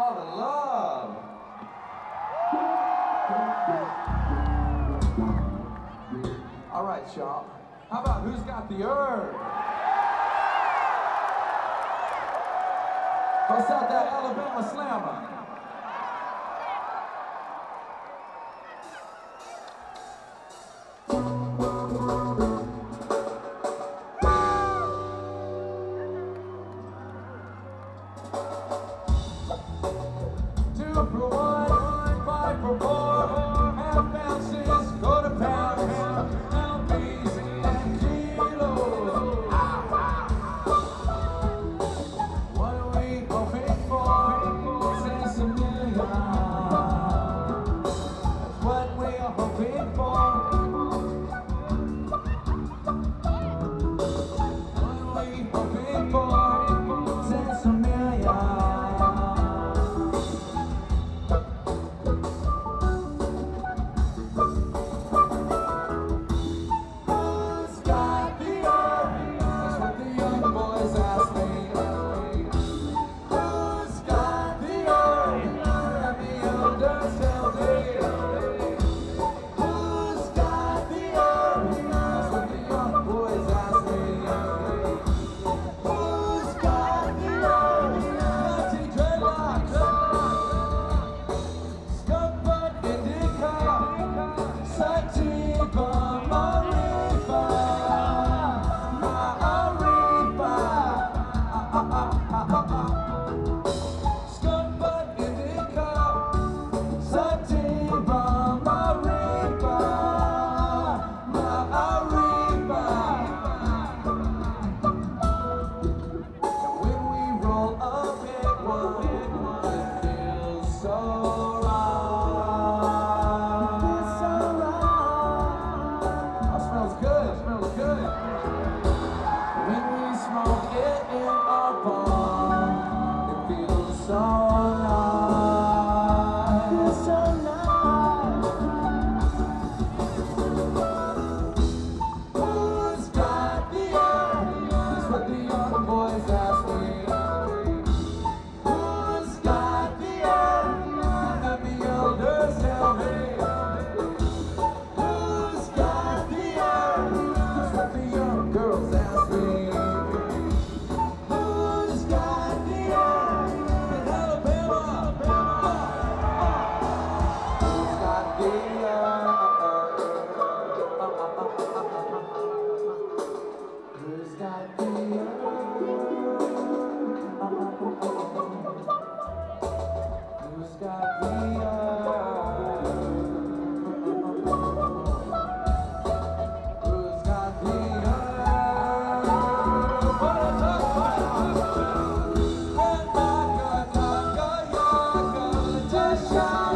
all the love. All right, y'all. How about who's got the herb? Bust out that Alabama slammer. Thank you. great ball. shine.